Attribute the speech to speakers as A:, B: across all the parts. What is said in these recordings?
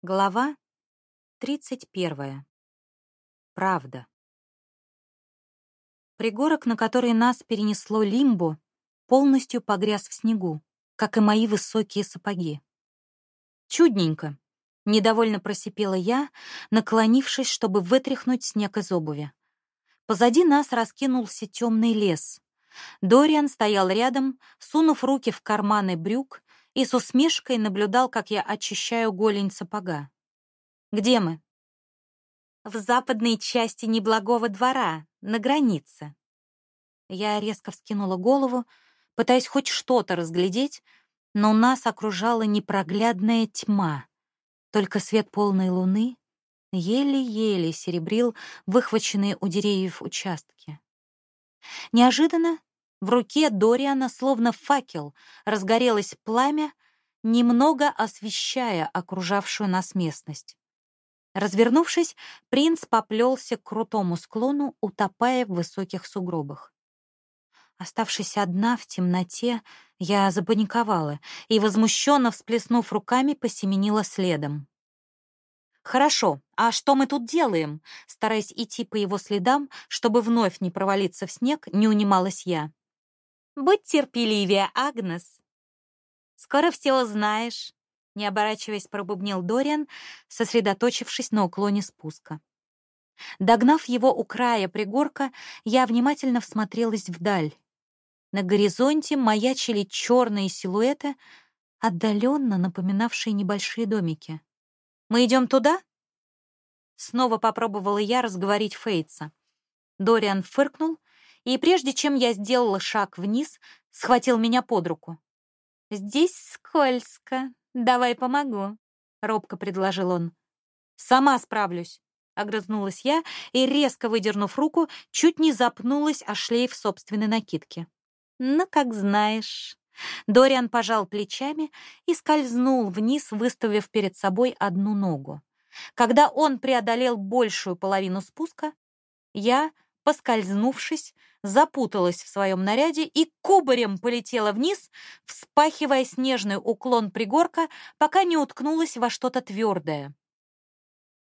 A: Глава 31. Правда. Пригорок, на который нас перенесло лимбо, полностью погряз в снегу, как и мои высокие сапоги. Чудненько. Недовольно просипела я, наклонившись, чтобы вытряхнуть снег из обуви. Позади нас раскинулся темный лес. Дориан стоял рядом, сунув руки в карманы брюк и с усмешкой наблюдал, как я очищаю голень сапога. «Где мы?» «В западной части неблагого двора, на границе». Я резко вскинула голову, пытаясь хоть что-то разглядеть, но нас окружала непроглядная тьма. Только свет полной луны еле-еле серебрил выхваченные у деревьев участки. Неожиданно в руке Дориана, словно факел, разгорелось пламя, немного освещая окружавшую нас местность. Развернувшись, принц поплелся к крутому склону, утопая в высоких сугробах. Оставшись одна в темноте, я запаниковала и, возмущенно всплеснув руками, посеменила следом. «Хорошо, а что мы тут делаем?» Стараясь идти по его следам, чтобы вновь не провалиться в снег, не унималась я. Будь терпеливее, Агнес. Скоро все узнаешь, не оборачиваясь, пробубнил Дориан, сосредоточившись на уклоне спуска. Догнав его у края пригорка, я внимательно всмотрелась вдаль. На горизонте маячили черные силуэты, отдаленно напоминавшие небольшие домики. «Мы идем туда?» Снова попробовала я разговорить Фейтса. Дориан фыркнул и прежде чем я сделала шаг вниз, схватил меня под руку. «Здесь скользко. Давай помогу», — робко предложил он. «Сама справлюсь», — огрызнулась я и, резко выдернув руку, чуть не запнулась о шлейф собственной накидки. «Ну, как знаешь». Дориан пожал плечами и скользнул вниз, выставив перед собой одну ногу. Когда он преодолел большую половину спуска, я, поскользнувшись, запуталась в своем наряде и кубарем полетела вниз, вспахивая снежный уклон пригорка, пока не уткнулась во что-то твердое.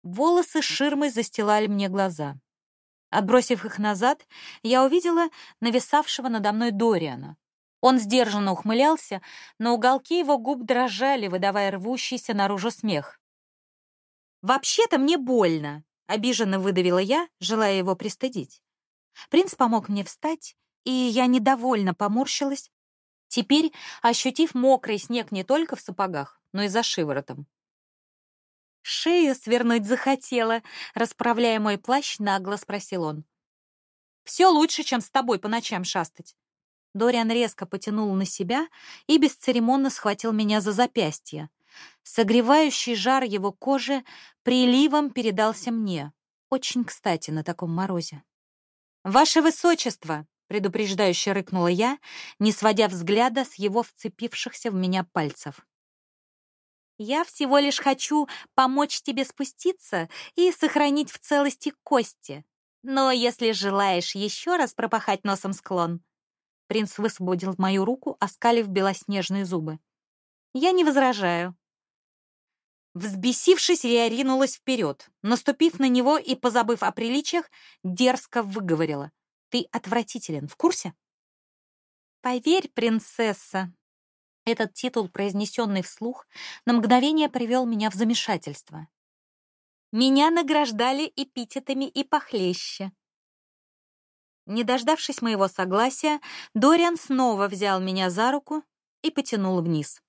A: Волосы ширмой застилали мне глаза. Отбросив их назад, я увидела нависавшего надо мной Дориана. Он сдержанно ухмылялся, но уголки его губ дрожали, выдавая рвущийся наружу смех. «Вообще-то мне больно», — обиженно выдавила я, желая его пристыдить. Принц помог мне встать, и я недовольно поморщилась, теперь ощутив мокрый снег не только в сапогах, но и за шиворотом. «Шею свернуть захотела», — расправляя мой плащ, нагло спросил он. «Все лучше, чем с тобой по ночам шастать». Дориан резко потянул на себя и бесцеремонно схватил меня за запястье. Согревающий жар его кожи приливом передался мне. Очень кстати на таком морозе. «Ваше высочество!» — предупреждающе рыкнула я, не сводя взгляда с его вцепившихся в меня пальцев. «Я всего лишь хочу помочь тебе спуститься и сохранить в целости кости. Но если желаешь еще раз пропахать носом склон...» Принц высвободил мою руку, оскалив белоснежные зубы. «Я не возражаю». Взбесившись, я ринулась вперед. Наступив на него и позабыв о приличиях, дерзко выговорила. «Ты отвратителен, в курсе?» «Поверь, принцесса!» Этот титул, произнесенный вслух, на мгновение привел меня в замешательство. Меня награждали эпитетами и похлеще. Не дождавшись моего согласия, Дориан снова взял меня за руку и потянул вниз.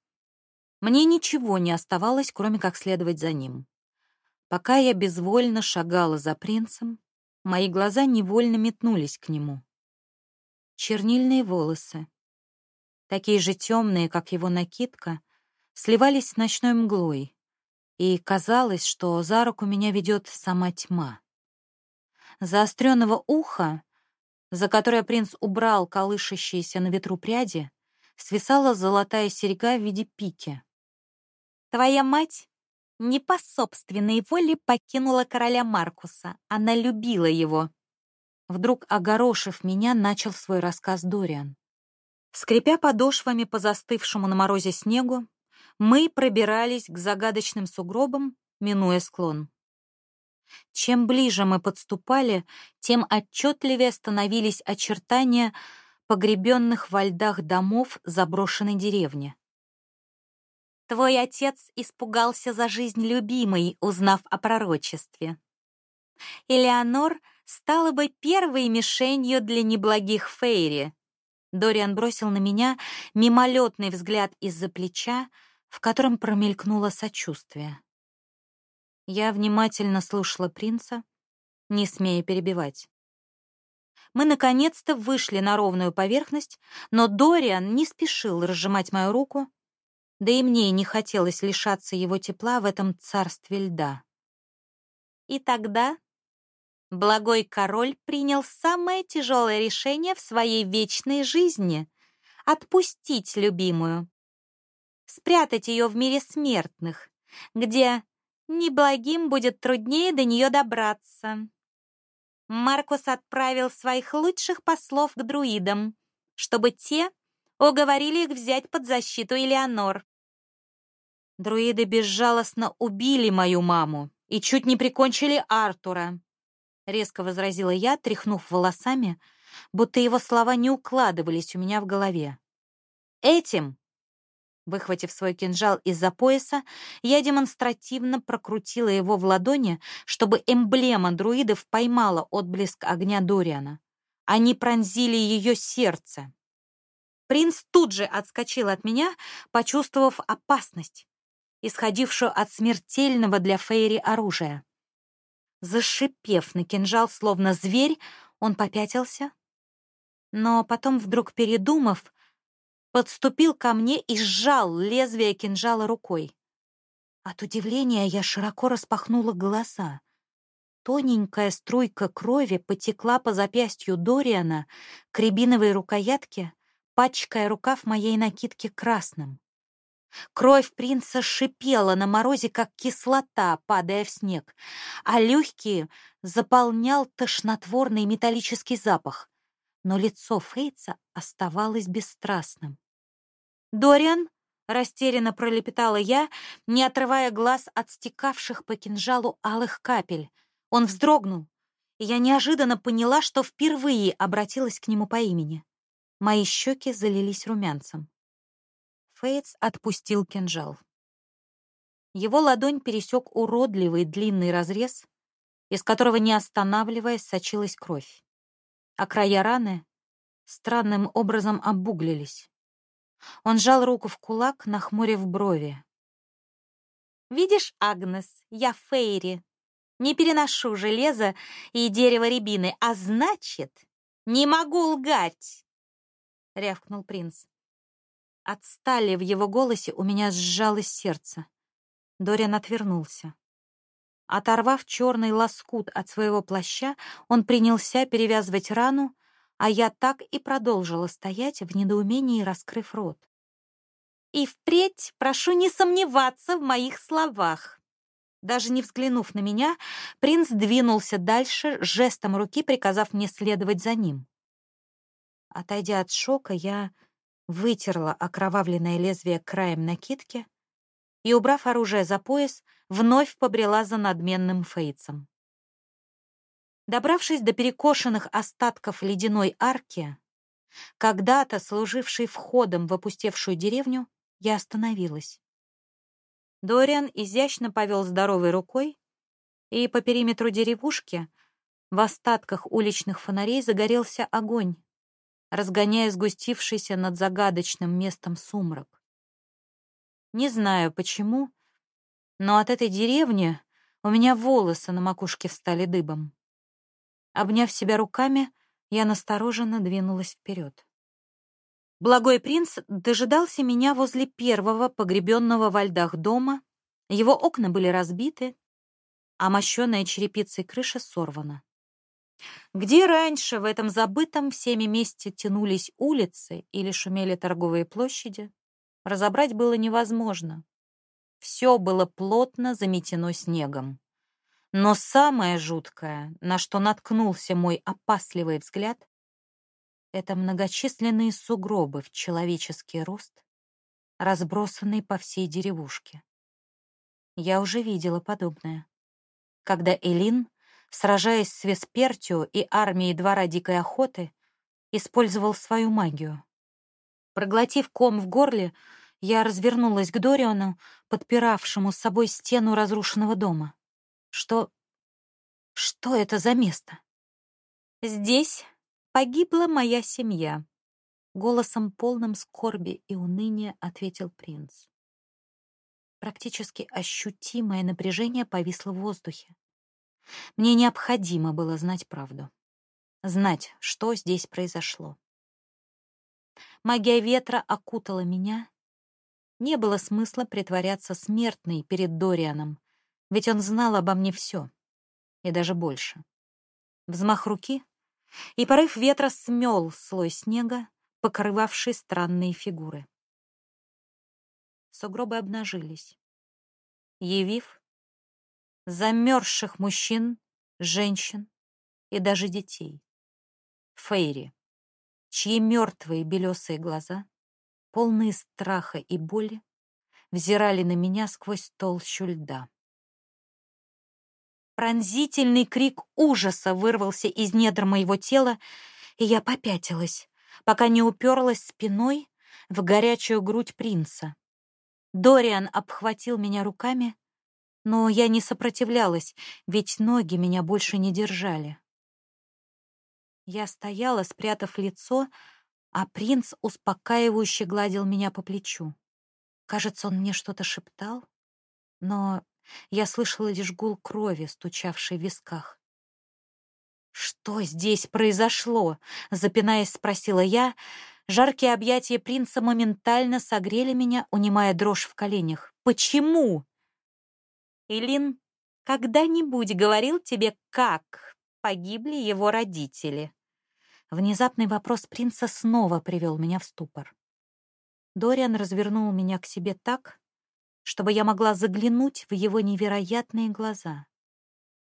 A: Мне ничего не оставалось, кроме как следовать за ним. Пока я безвольно шагала за принцем, мои глаза невольно метнулись к нему. Чернильные волосы, такие же темные, как его накидка, сливались с ночной мглой, и казалось, что за руку меня ведет сама тьма. Заостренного уха, за которое принц убрал колышащиеся на ветру пряди, свисала золотая серьга в виде пики. Твоя мать не по собственной воле покинула короля Маркуса. Она любила его. Вдруг, огорошив меня, начал свой рассказ Дориан. Скрипя подошвами по застывшему на морозе снегу, мы пробирались к загадочным сугробам, минуя склон. Чем ближе мы подступали, тем отчетливее становились очертания погребенных во льдах домов заброшенной деревни. Твой отец испугался за жизнь любимой, узнав о пророчестве. Элеонор стала бы первой мишенью для неблагих Фейри. Дориан бросил на меня мимолетный взгляд из-за плеча, в котором промелькнуло сочувствие. Я внимательно слушала принца, не смея перебивать. Мы наконец-то вышли на ровную поверхность, но Дориан не спешил разжимать мою руку, да и мне не хотелось лишаться его тепла в этом царстве льда. И тогда благой король принял самое тяжелое решение в своей вечной жизни — отпустить любимую, спрятать ее в мире смертных, где неблагим будет труднее до нее добраться. Маркус отправил своих лучших послов к друидам, чтобы те уговорили их взять под защиту Элеонор. Друиды безжалостно убили мою маму и чуть не прикончили Артура, резко возразила я, тряхнув волосами, будто его слова не укладывались у меня в голове. Этим Выхватив свой кинжал из-за пояса, я демонстративно прокрутила его в ладони, чтобы эмблема друидов поймала отблеск огня Дориана. Они пронзили ее сердце. Принц тут же отскочил от меня, почувствовав опасность, исходившую от смертельного для Фейри оружия. Зашипев на кинжал, словно зверь, он попятился, но потом, вдруг передумав, подступил ко мне и сжал лезвие кинжала рукой. От удивления я широко распахнула глаза. Тоненькая струйка крови потекла по запястью Дориана к рябиновой рукоятке, пачкая рукав моей накидки красным. Кровь принца шипела на морозе, как кислота, падая в снег, а легкие заполнял тошнотворный металлический запах. Но лицо Фейца оставалось бесстрастным. «Дориан?» — растерянно пролепетала я, не отрывая глаз от стекавших по кинжалу алых капель. Он вздрогнул, и я неожиданно поняла, что впервые обратилась к нему по имени. Мои щеки залились румянцем. Фейтс отпустил кинжал. Его ладонь пересек уродливый длинный разрез, из которого, не останавливаясь, сочилась кровь. А края раны странным образом обуглились. Он сжал руку в кулак, нахмурив брови. «Видишь, Агнес, я Фейри. Не переношу железо и дерево рябины, а значит, не могу лгать!» — рявкнул принц. От стали в его голосе у меня сжалось сердце. Дориан отвернулся. Оторвав черный лоскут от своего плаща, он принялся перевязывать рану, а я так и продолжила стоять в недоумении, раскрыв рот. «И впредь прошу не сомневаться в моих словах». Даже не взглянув на меня, принц двинулся дальше, жестом руки приказав мне следовать за ним. Отойдя от шока, я вытерла окровавленное лезвие краем накидки и, убрав оружие за пояс, вновь побрела за надменным Фейцем. Добравшись до перекошенных остатков ледяной арки, когда-то служившей входом в опустевшую деревню, я остановилась. Дориан изящно повел здоровой рукой, и по периметру деревушки в остатках уличных фонарей загорелся огонь, разгоняя сгустившийся над загадочным местом сумрак. Не знаю почему, но от этой деревни у меня волосы на макушке встали дыбом. Обняв себя руками, я настороженно двинулась вперед. Благой принц дожидался меня возле первого погребенного во льдах дома. Его окна были разбиты, а мощеная черепицей крыша сорвана. Где раньше в этом забытом всеми месте тянулись улицы или шумели торговые площади, разобрать было невозможно. Все было плотно заметено снегом. Но самое жуткое, на что наткнулся мой опасливый взгляд, это многочисленные сугробы в человеческий рост, разбросанные по всей деревушке. Я уже видела подобное. Когда Элин, сражаясь с Веспертио и армией двора дикой охоты, использовал свою магию. Проглотив ком в горле, я развернулась к Дориону, подпиравшему с собой стену разрушенного дома. Что... что это за место? Здесь погибла моя семья. Голосом полным скорби и уныния ответил принц. Практически ощутимое напряжение повисло в воздухе. Мне необходимо было знать правду. Знать, что здесь произошло. Магия ветра окутала меня. Не было смысла притворяться смертной перед Дорианом, ведь он знал обо мне все, и даже больше. Взмах руки, и порыв ветра смел слой снега, покрывавший странные фигуры. Сугробы обнажились, явив замерзших мужчин, женщин и даже детей. Фейри чьи мертвые белесые глаза, полные страха и боли, взирали на меня сквозь толщу льда. Пронзительный крик ужаса вырвался из недр моего тела, и я попятилась, пока не уперлась спиной в горячую грудь принца. Дориан обхватил меня руками, но я не сопротивлялась, ведь ноги меня больше не держали. Я стояла, спрятав лицо, а принц успокаивающе гладил меня по плечу. Кажется, он мне что-то шептал, но я слышала лишь гул крови, стучавший в висках. «Что здесь произошло?» — запинаясь, спросила я. Жаркие объятия принца моментально согрели меня, унимая дрожь в коленях. «Почему?» «Илин когда-нибудь говорил тебе, как погибли его родители?» Внезапный вопрос принца снова привел меня в ступор. Дориан развернул меня к себе так, чтобы я могла заглянуть в его невероятные глаза.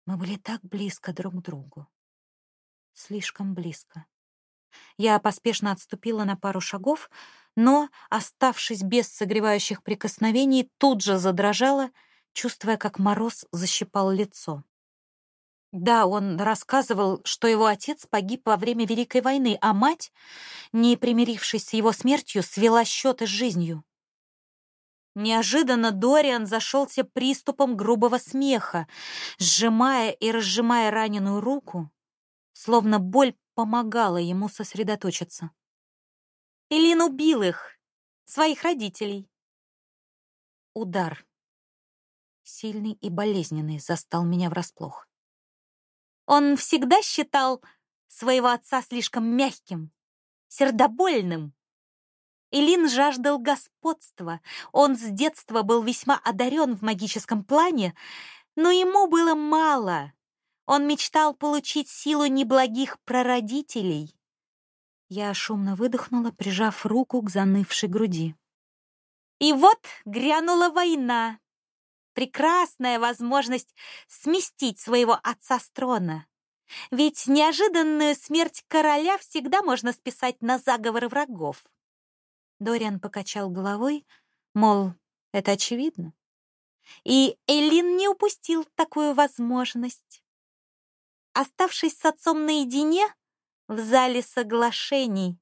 A: Мы были так близко друг к другу. Слишком близко. Я поспешно отступила на пару шагов, но, оставшись без согревающих прикосновений, тут же задрожала, чувствуя, как мороз защипал лицо. Да, он рассказывал, что его отец погиб во время Великой войны, а мать, не примирившись с его смертью, свела счеты с жизнью. Неожиданно Дориан зашелся приступом грубого смеха, сжимая и разжимая раненую руку, словно боль помогала ему сосредоточиться. Илин убил их, своих родителей. Удар, сильный и болезненный, застал меня врасплох. Он всегда считал своего отца слишком мягким, сердобольным. Илин жаждал господства. Он с детства был весьма одарен в магическом плане, но ему было мало. Он мечтал получить силу неблагих прародителей. Я шумно выдохнула, прижав руку к занывшей груди. И вот грянула война прекрасная возможность сместить своего отца с трона. Ведь неожиданную смерть короля всегда можно списать на заговоры врагов. Дориан покачал головой, мол, это очевидно. И Элин не упустил такую возможность. Оставшись с отцом наедине в зале соглашений,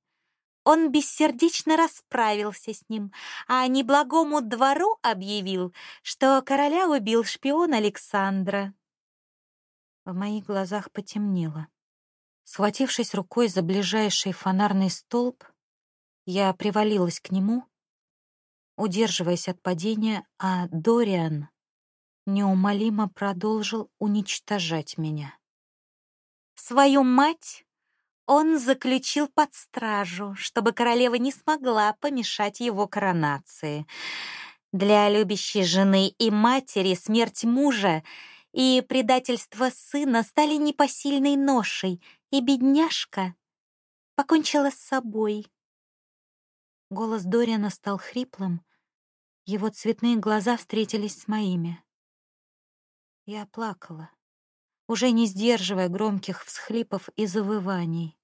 A: он бессердечно расправился с ним, а неблагому двору объявил, что короля убил шпион Александра. В моих глазах потемнело. Схватившись рукой за ближайший фонарный столб, я привалилась к нему, удерживаясь от падения, а Дориан неумолимо продолжил уничтожать меня. Свою мать он заключил под стражу, чтобы королева не смогла помешать его коронации. Для любящей жены и матери смерть мужа и предательство сына стали непосильной ношей, и бедняжка покончила с собой. Голос Дориана стал хриплым, его цветные глаза встретились с моими. Я плакала уже не сдерживая громких всхлипов и завываний.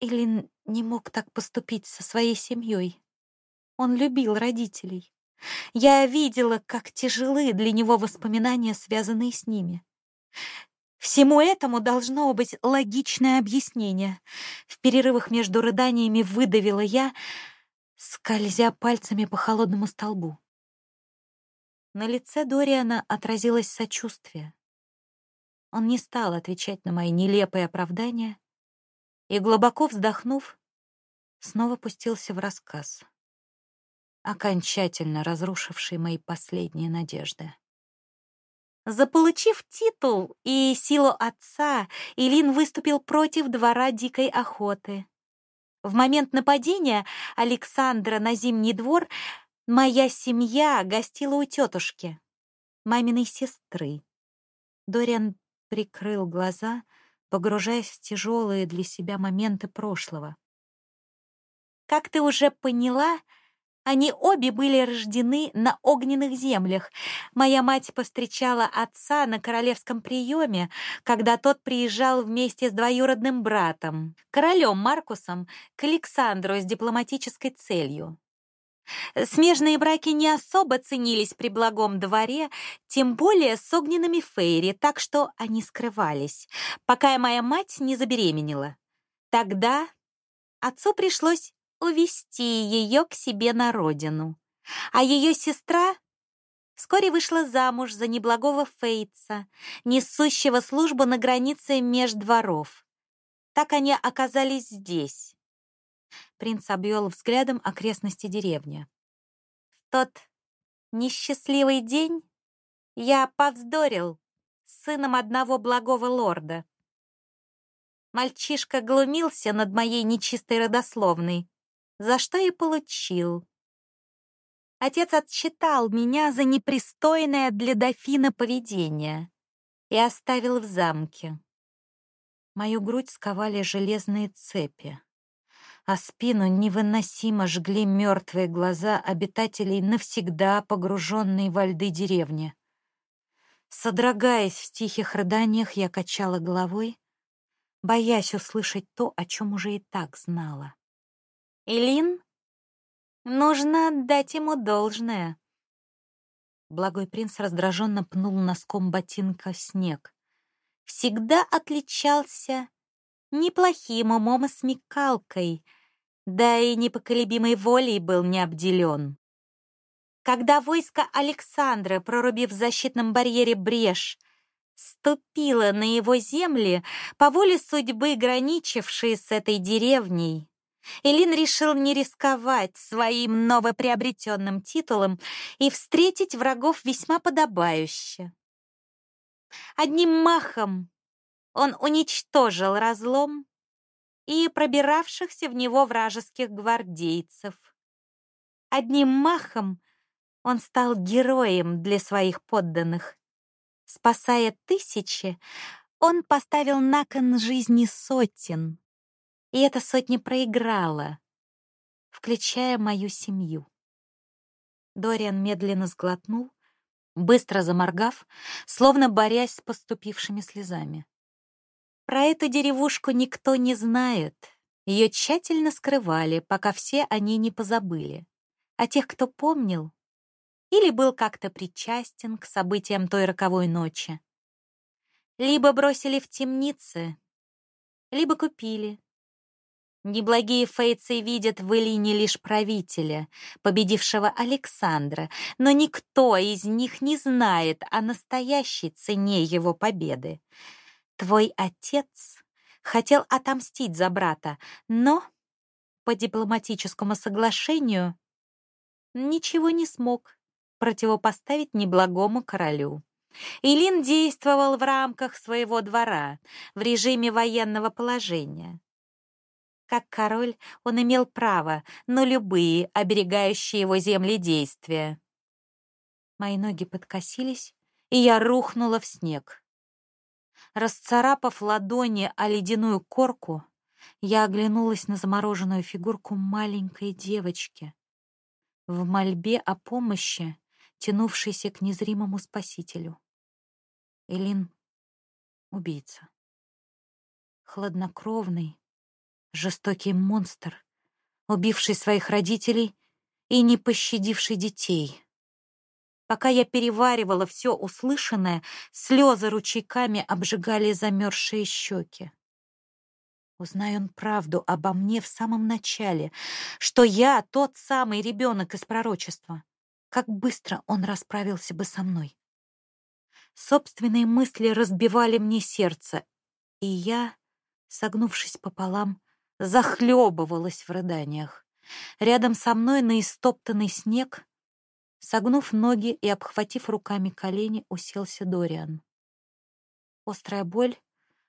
A: Илин не мог так поступить со своей семьей. Он любил родителей, Я видела, как тяжелы для него воспоминания, связанные с ними. Всему этому должно быть логичное объяснение. В перерывах между рыданиями выдавила я, скользя пальцами по холодному столбу. На лице Дориана отразилось сочувствие. Он не стал отвечать на мои нелепые оправдания и, глубоко вздохнув, снова пустился в рассказ, окончательно разрушивший мои последние надежды. Заполучив титул и силу отца, Илин выступил против двора дикой охоты. В момент нападения Александра на Зимний двор моя семья гостила у тетушки, маминой сестры. Дориан прикрыл глаза, погружаясь в тяжелые для себя моменты прошлого. Как ты уже поняла, они обе были рождены на огненных землях. Моя мать повстречала отца на королевском приеме, когда тот приезжал вместе с двоюродным братом, королем Маркусом, к Александру с дипломатической целью. Смежные браки не особо ценились при благом дворе, тем более с огненными фейри, так что они скрывались, пока моя мать не забеременела. Тогда отцу пришлось увести ее к себе на родину. А ее сестра вскоре вышла замуж за неблагого Фейтса, несущего службу на границе меж дворов. Так они оказались здесь. Принц обвел взглядом окрестности деревни. В тот несчастливый день я повздорил с сыном одного благого лорда. Мальчишка глумился над моей нечистой родословной, за что и получил. Отец отчитал меня за непристойное для дофина поведение и оставил в замке. Мою грудь сковали железные цепи, а спину невыносимо жгли мертвые глаза обитателей, навсегда погруженные во льды деревни. Содрогаясь в тихих рыданиях, я качала головой, боясь услышать то, о чем уже и так знала. Илин, нужно отдать ему должное. Благой принц раздраженно пнул носком ботинка снег. Всегда отличался неплохим умом и смекалкой, да и непоколебимой волей был не обделен. Когда войско Александра, прорубив в защитном барьере брешь, ступило на его земли, по воле судьбы граничившей с этой деревней, Элин решил не рисковать своим новоприобретенным титулом и встретить врагов весьма подобающе. Одним махом он уничтожил разлом и пробиравшихся в него вражеских гвардейцев. Одним махом он стал героем для своих подданных. Спасая тысячи, он поставил на кон жизни сотен и эта сотня проиграла, включая мою семью. Дориан медленно сглотнул, быстро заморгав, словно борясь с поступившими слезами. Про эту деревушку никто не знает. Ее тщательно скрывали, пока все о ней не позабыли. А тех, кто помнил или был как-то причастен к событиям той роковой ночи, либо бросили в темницы, либо купили, Неблагие фейцы видят в Элине лишь правителя, победившего Александра, но никто из них не знает о настоящей цене его победы. Твой отец хотел отомстить за брата, но по дипломатическому соглашению ничего не смог противопоставить неблагому королю. Илин действовал в рамках своего двора, в режиме военного положения. Как король, он имел право на любые оберегающие его земли действия. Мои ноги подкосились, и я рухнула в снег. Расцарапав ладони о ледяную корку, я оглянулась на замороженную фигурку маленькой девочки в мольбе о помощи, тянувшейся к незримому спасителю. Элин — убийца. Хладнокровный, жестокий монстр, убивший своих родителей и не пощадивший детей. Пока я переваривала все услышанное, слезы ручейками обжигали замерзшие щеки. Узнай он правду обо мне в самом начале, что я тот самый ребенок из пророчества. Как быстро он расправился бы со мной. Собственные мысли разбивали мне сердце, и я, согнувшись пополам, захлебывалась в рыданиях. Рядом со мной на истоптанный снег, согнув ноги и обхватив руками колени, уселся Дориан. Острая боль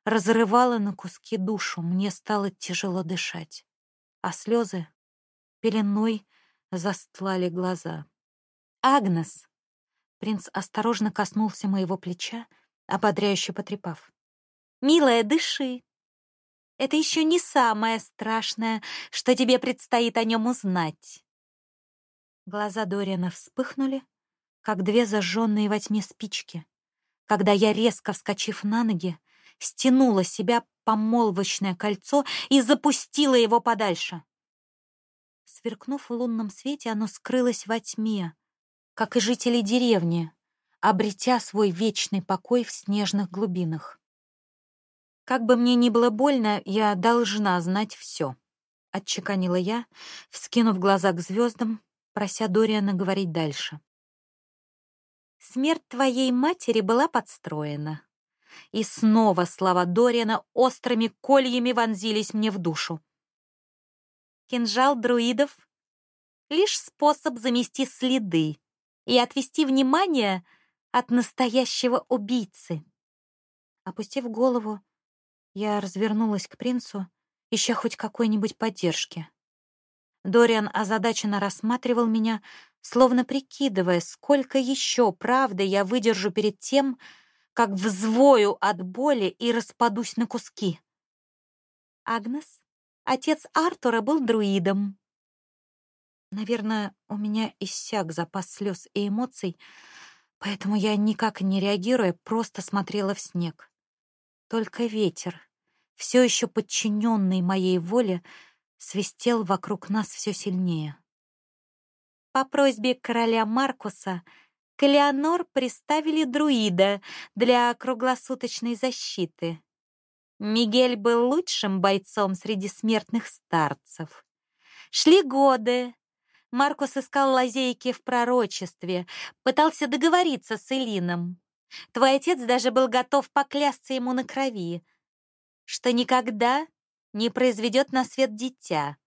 A: разрывала на куски душу, мне стало тяжело дышать, а слезы пеленой застлали глаза. «Агнес!» Принц осторожно коснулся моего плеча, ободряюще потрепав. «Милая, дыши. Это еще не самое страшное, что тебе предстоит о нем узнать». Глаза Дориана вспыхнули, как две зажженные во тьме спички, когда я, резко вскочив на ноги, стянула себя помолвочное кольцо и запустила его подальше. Сверкнув в лунном свете, оно скрылось во тьме, как и жители деревни, обретя свой вечный покой в снежных глубинах. «Как бы мне ни было больно, я должна знать все», — отчеканила я, вскинув глаза к звездам, прося Дориана говорить дальше. «Смерть твоей матери была подстроена». И снова слова Дориана острыми кольями вонзились мне в душу. Кинжал друидов — лишь способ замести следы, и отвести внимание от настоящего убийцы. Опустив голову, я развернулась к принцу, ища хоть какой-нибудь поддержки. Дориан озадаченно рассматривал меня, словно прикидывая, сколько еще правды я выдержу перед тем, как взвою от боли и распадусь на куски. Агнес, отец Артура, был друидом. Наверное, у меня иссяк запас слез и эмоций, поэтому я никак не реагируя, просто смотрела в снег. Только ветер, все еще подчиненный моей воле, свистел вокруг нас все сильнее. По просьбе короля Маркуса к Элеонор приставили друида для круглосуточной защиты. Мигель был лучшим бойцом среди смертных старцев. Шли годы, Маркус искал лазейки в пророчестве, пытался договориться с Элином. Твой отец даже был готов поклясться ему на крови, что никогда не произведет на свет дитя.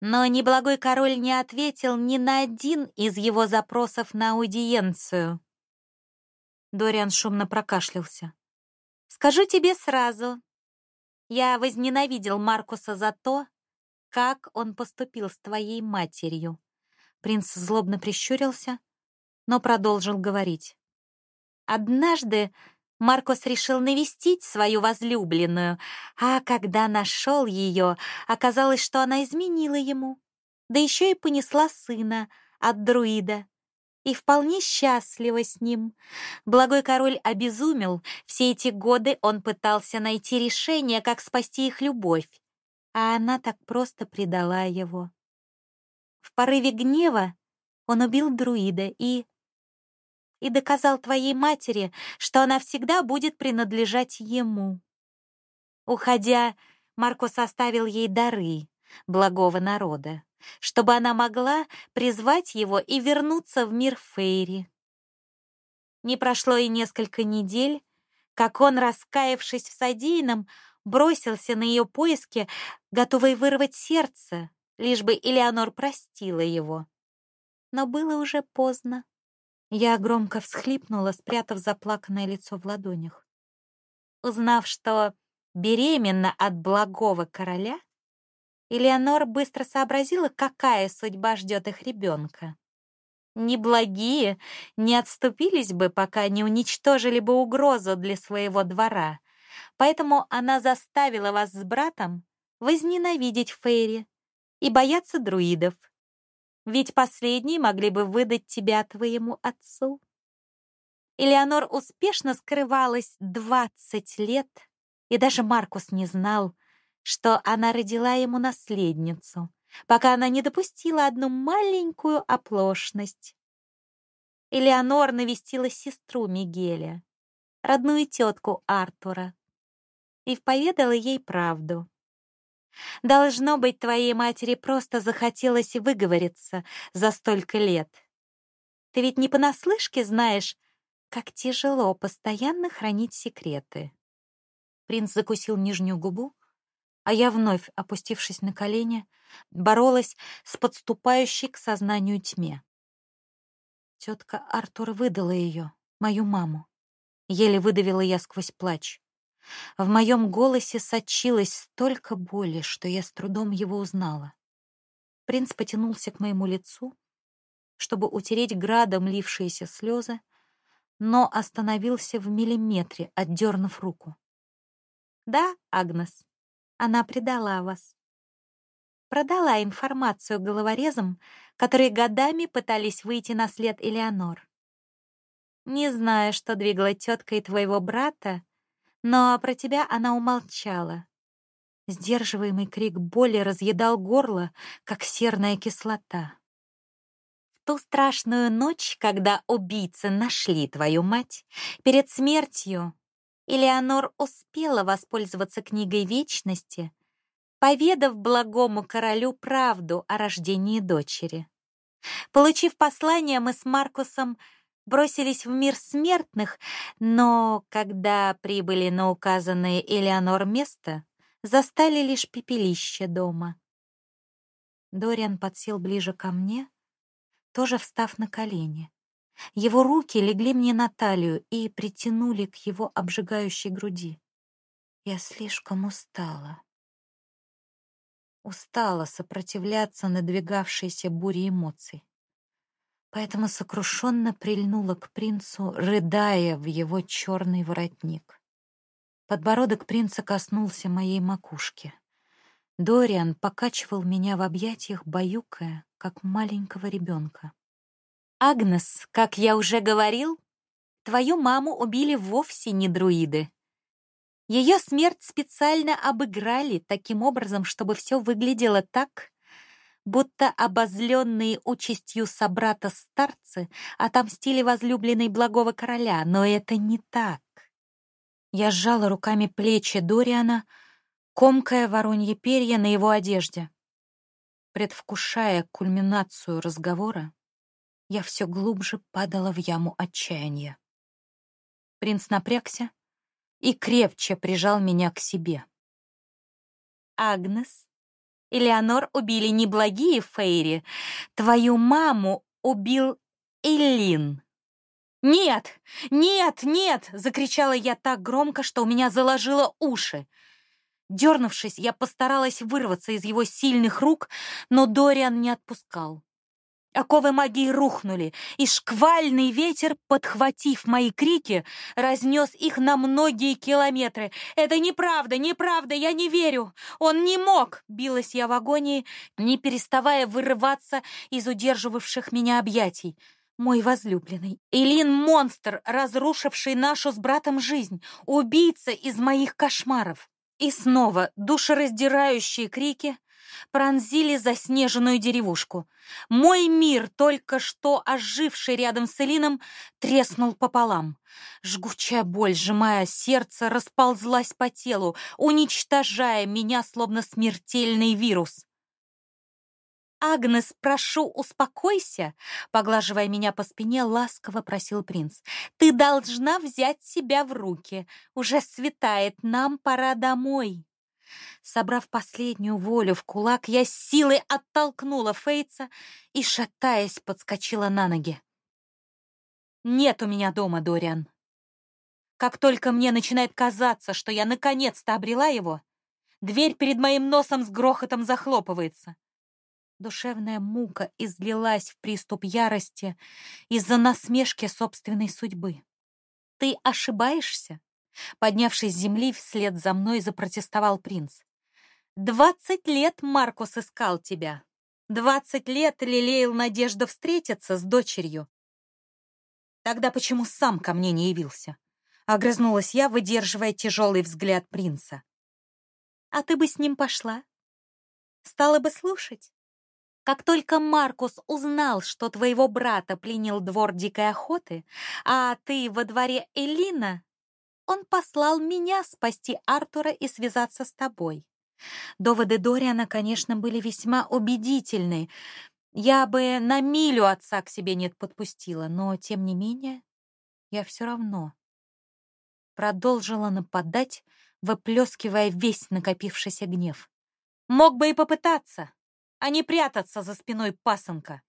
A: Но неблагой король не ответил ни на один из его запросов на аудиенцию. Дориан шумно прокашлялся. «Скажу тебе сразу, я возненавидел Маркуса за то, как он поступил с твоей матерью. Принц злобно прищурился, но продолжил говорить. Однажды Маркус решил навестить свою возлюбленную, а когда нашел ее, оказалось, что она изменила ему, да еще и понесла сына от друида. И вполне счастлива с ним. Благой король обезумел, все эти годы он пытался найти решение, как спасти их любовь а она так просто предала его. В порыве гнева он убил друида и... и доказал твоей матери, что она всегда будет принадлежать ему. Уходя, Маркус оставил ей дары благого народа, чтобы она могла призвать его и вернуться в мир Фейри. Не прошло и несколько недель, как он, раскаявшись в содеянном, бросился на ее поиски, готовый вырвать сердце, лишь бы Элеонор простила его. Но было уже поздно. Я громко всхлипнула, спрятав заплаканное лицо в ладонях. Узнав, что беременна от благого короля, Элеонор быстро сообразила, какая судьба ждет их ребенка. Неблагие не отступились бы, пока не уничтожили бы угрозу для своего двора — Поэтому она заставила вас с братом возненавидеть Фейри и бояться друидов. Ведь последние могли бы выдать тебя твоему отцу. Элеонор успешно скрывалась двадцать лет, и даже Маркус не знал, что она родила ему наследницу, пока она не допустила одну маленькую оплошность. Элеонор навестила сестру Мигеля, родную тетку Артура, и поведала ей правду. Должно быть, твоей матери просто захотелось выговориться за столько лет. Ты ведь не понаслышке знаешь, как тяжело постоянно хранить секреты. Принц закусил нижнюю губу, а я вновь, опустившись на колени, боролась с подступающей к сознанию тьме. Тетка Артур выдала ее, мою маму. Еле выдавила я сквозь плач. В моем голосе сочилось столько боли, что я с трудом его узнала. Принц потянулся к моему лицу, чтобы утереть градом лившиеся слезы, но остановился в миллиметре, отдернув руку. «Да, Агнес, она предала вас. Продала информацию головорезам, которые годами пытались выйти на след Элеонор. Не знаю, что двигало теткой твоего брата, но про тебя она умолчала. Сдерживаемый крик боли разъедал горло, как серная кислота. В ту страшную ночь, когда убийцы нашли твою мать, перед смертью Элеонор успела воспользоваться книгой Вечности, поведав благому королю правду о рождении дочери. Получив послание, мы с Маркусом бросились в мир смертных, но когда прибыли на указанное Элеонор место, застали лишь пепелище дома. Дориан подсел ближе ко мне, тоже встав на колени. Его руки легли мне на талию и притянули к его обжигающей груди. Я слишком устала. Устала сопротивляться надвигавшейся буре эмоций поэтому сокрушенно прильнула к принцу, рыдая в его черный воротник. Подбородок принца коснулся моей макушки. Дориан покачивал меня в объятиях, баюкая, как маленького ребенка. «Агнес, как я уже говорил, твою маму убили вовсе не друиды. Ее смерть специально обыграли таким образом, чтобы все выглядело так, будто обозленные участью собрата старцы отомстили возлюбленной благого короля, но это не так. Я сжала руками плечи Дориана, комкая воронье перья на его одежде. Предвкушая кульминацию разговора, я все глубже падала в яму отчаяния. Принц напрягся и крепче прижал меня к себе. «Агнес, Элеонор убили не благие Фейри. Твою маму убил Элин. «Нет! Нет! Нет!» — закричала я так громко, что у меня заложило уши. Дернувшись, я постаралась вырваться из его сильных рук, но Дориан не отпускал. Оковы магии рухнули, и шквальный ветер, подхватив мои крики, разнес их на многие километры. «Это неправда, неправда, я не верю! Он не мог!» — билась я в агонии, не переставая вырываться из удерживавших меня объятий. Мой возлюбленный. Элин — монстр, разрушивший нашу с братом жизнь, убийца из моих кошмаров. И снова душераздирающие крики, пронзили заснеженную деревушку. Мой мир, только что оживший рядом с Элином, треснул пополам. Жгучая боль, сжимая сердце, расползлась по телу, уничтожая меня, словно смертельный вирус. «Агнес, прошу, успокойся!» Поглаживая меня по спине, ласково просил принц. «Ты должна взять себя в руки. Уже светает, нам пора домой!» Собрав последнюю волю в кулак, я с силой оттолкнула Фейца и, шатаясь, подскочила на ноги. «Нет у меня дома, Дориан. Как только мне начинает казаться, что я наконец-то обрела его, дверь перед моим носом с грохотом захлопывается. Душевная мука излилась в приступ ярости из-за насмешки собственной судьбы. Ты ошибаешься? Поднявшись с земли, вслед за мной запротестовал принц. «Двадцать лет Маркус искал тебя. Двадцать лет лелеял надежду встретиться с дочерью. Тогда почему сам ко мне не явился?» Огрызнулась я, выдерживая тяжелый взгляд принца. «А ты бы с ним пошла? Стала бы слушать? Как только Маркус узнал, что твоего брата пленил двор дикой охоты, а ты во дворе Элина, он послал меня спасти Артура и связаться с тобой. Доводы Дориана, конечно, были весьма убедительны. Я бы на милю отца к себе не подпустила, но, тем не менее, я все равно продолжила нападать, выплескивая весь накопившийся гнев. Мог бы и попытаться, а не прятаться за спиной пасынка.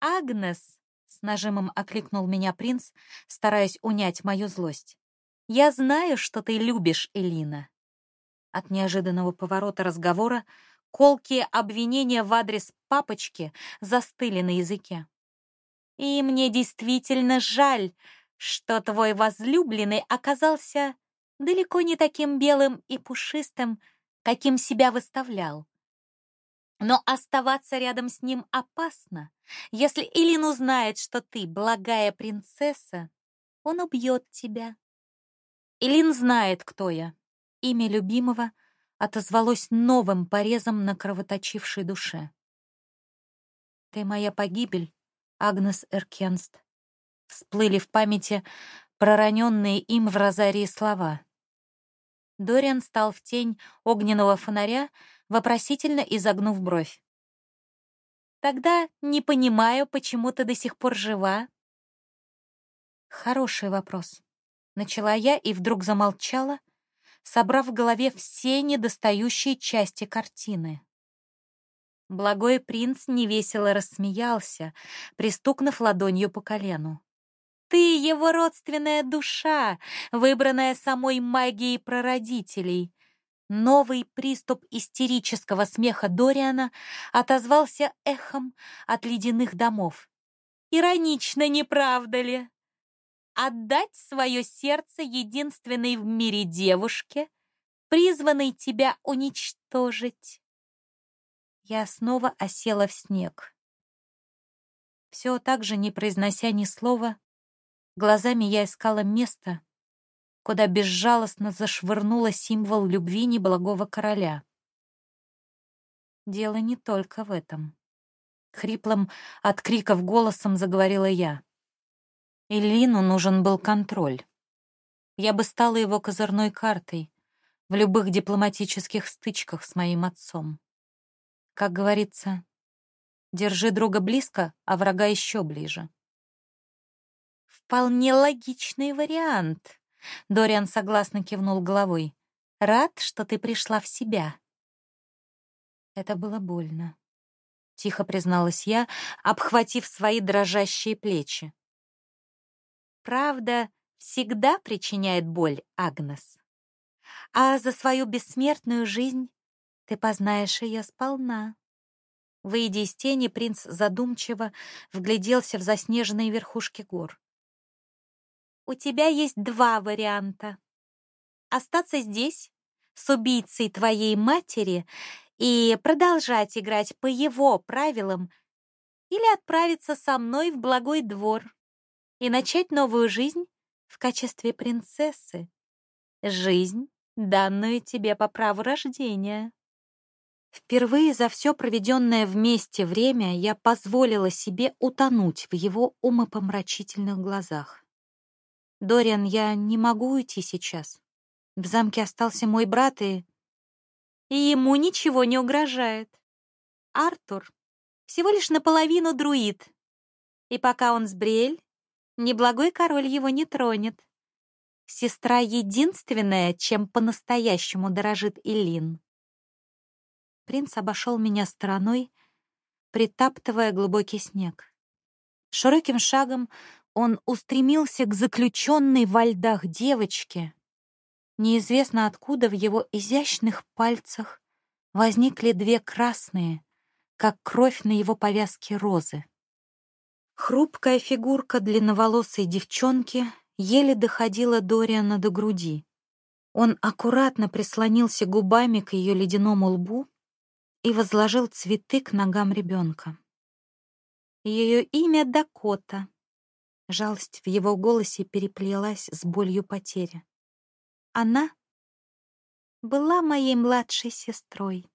A: «Агнес!» — с нажимом окликнул меня принц, стараясь унять мою злость. «Я знаю, что ты любишь Элина». От неожиданного поворота разговора колкие обвинения в адрес папочки застыли на языке. «И мне действительно жаль, что твой возлюбленный оказался далеко не таким белым и пушистым, каким себя выставлял. Но оставаться рядом с ним опасно. Если Илин узнает, что ты благая принцесса, он убьет тебя. Илин знает, кто я. Имя любимого отозвалось новым порезом на кровоточившей душе. Ты моя погибель, Агнес Эркенст. Всплыли в памяти пророненные им в розарии слова. Дориан стал в тень огненного фонаря, вопросительно изогнув бровь. «Тогда не понимаю, почему ты до сих пор жива?» «Хороший вопрос», — начала я и вдруг замолчала, собрав в голове все недостающие части картины. Благой принц невесело рассмеялся, пристукнув ладонью по колену. Ты его родственная душа, выбранная самой магией прародителей. Новый приступ истерического смеха Дориана отозвался эхом от ледяных домов. Иронично, не правда ли? Отдать свое сердце единственной в мире девушке, призванной тебя уничтожить. Я снова осела в снег. Все так же, не произнося ни слова, Глазами я искала место, куда безжалостно зашвырнула символ любви неблагого короля. Дело не только в этом. Хриплым от криков голосом заговорила я. Элину нужен был контроль. Я бы стала его козырной картой в любых дипломатических стычках с моим отцом. Как говорится, держи друга близко, а врага еще ближе. Вполне логичный вариант. Дориан согласно кивнул головой. Рад, что ты пришла в себя. Это было больно. Тихо призналась я, обхватив свои дрожащие плечи. Правда всегда причиняет боль, Агнес. А за свою бессмертную жизнь ты познаешь ее сполна. Выйдя из тени, принц задумчиво вгляделся в заснеженные верхушки гор у тебя есть два варианта. Остаться здесь с убийцей твоей матери и продолжать играть по его правилам или отправиться со мной в благой двор и начать новую жизнь в качестве принцессы. Жизнь, данную тебе по праву рождения. Впервые за все проведенное вместе время я позволила себе утонуть в его умопомрачительных глазах. «Дориан, я не могу уйти сейчас. В замке остался мой брат, и... И ему ничего не угрожает. Артур всего лишь наполовину друид. И пока он сбрель, неблагой король его не тронет. Сестра единственная, чем по-настоящему дорожит Илин. Принц обошел меня стороной, притаптывая глубокий снег. Широким шагом он устремился к заключенной во льдах девочке. Неизвестно откуда в его изящных пальцах возникли две красные, как кровь на его повязке розы. Хрупкая фигурка длинноволосой девчонки еле доходила Дориана до груди. Он аккуратно прислонился губами к ее ледяному лбу и возложил цветы к ногам ребенка. Ее имя Дакота, Жалость в его голосе переплелась с болью потери. Она была моей младшей сестрой.